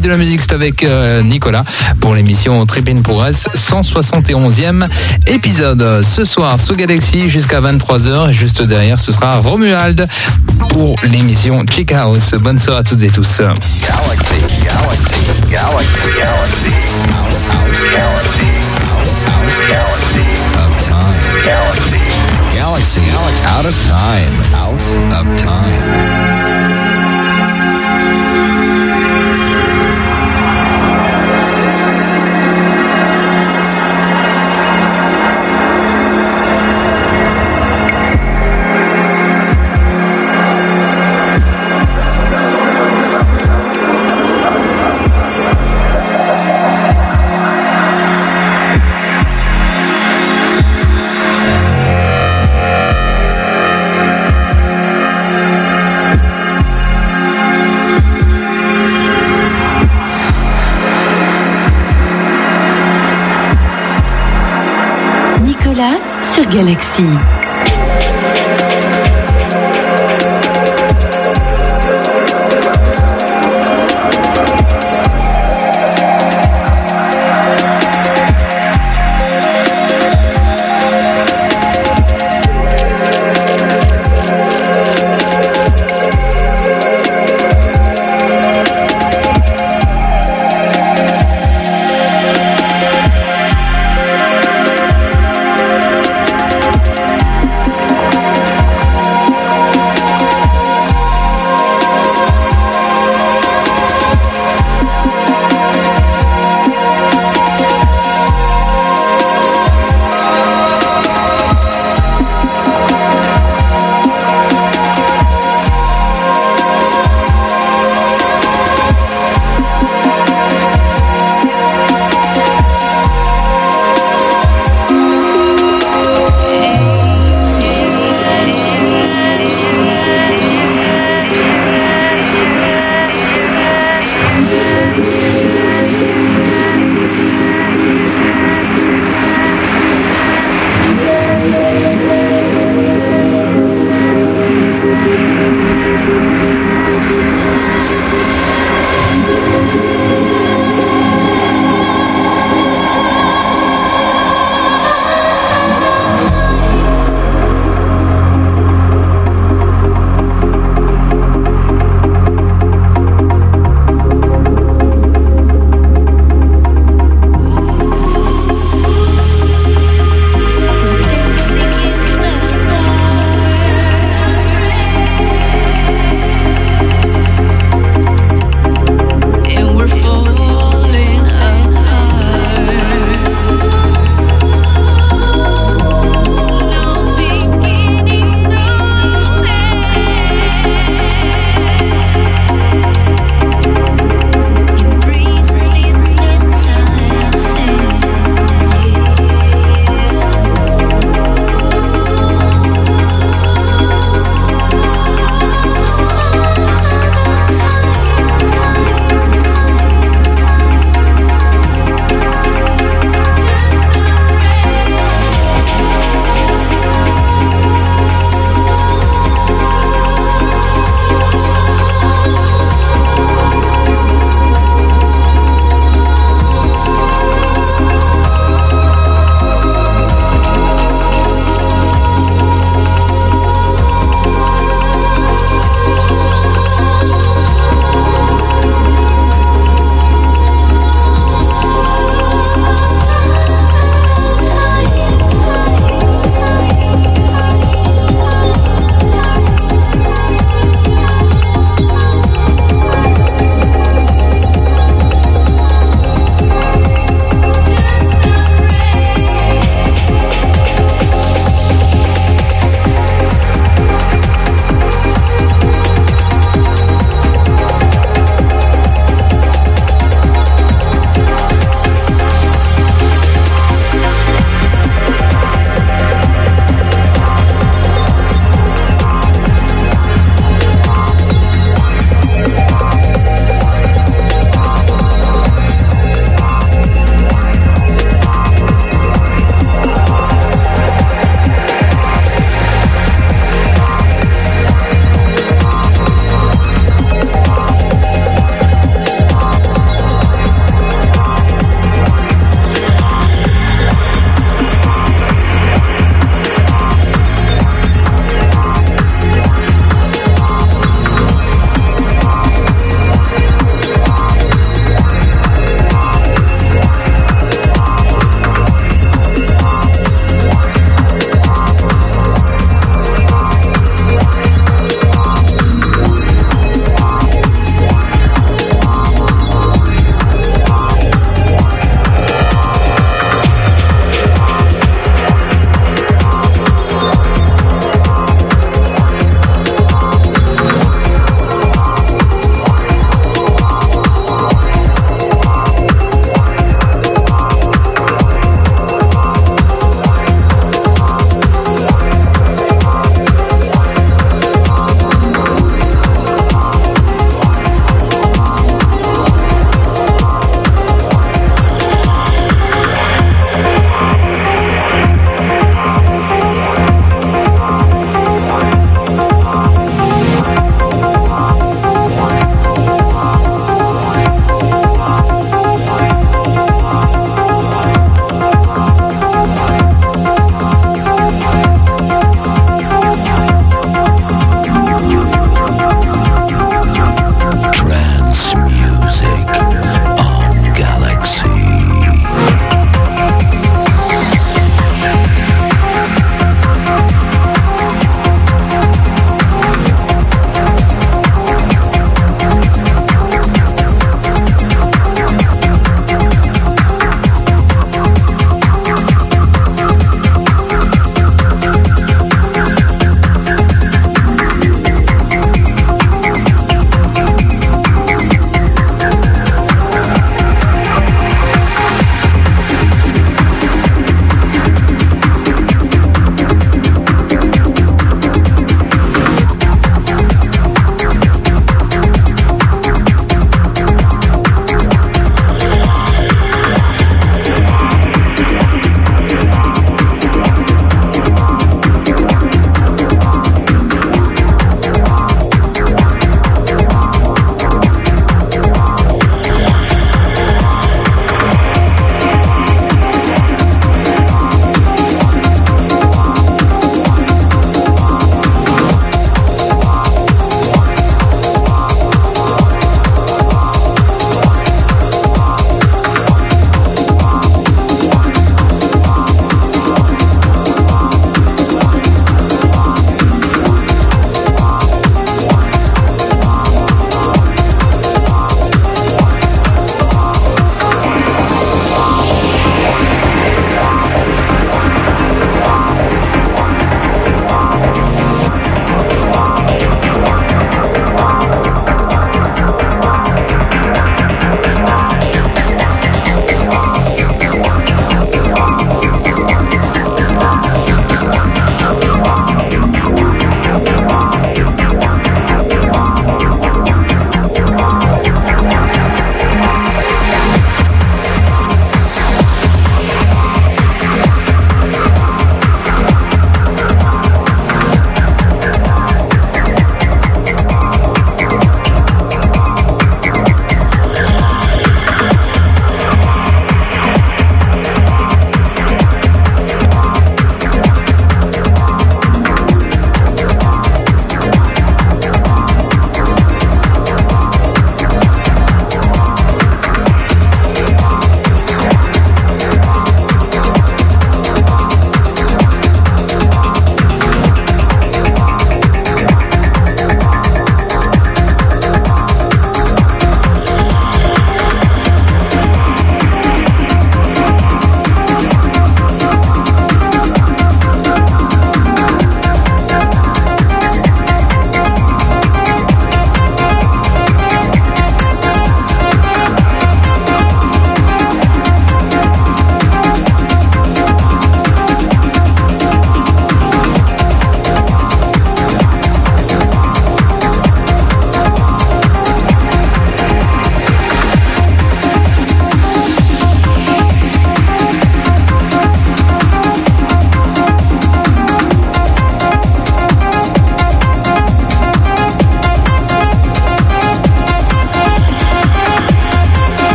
de la musique, c'est avec euh, Nicolas pour l'émission Tribune pour Us, 171e épisode. Ce soir, sous Galaxy jusqu'à 23h. Juste derrière, ce sera Romuald pour l'émission Chick House. Bonne soirée à toutes et tous. Galaxy, galaxy, galaxy, galaxy. Galaxy, galaxy, of time. Galaxy, galaxy, galaxy, out of time, out of time. Galaxy,